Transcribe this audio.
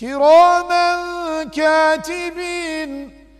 كراما كاتبين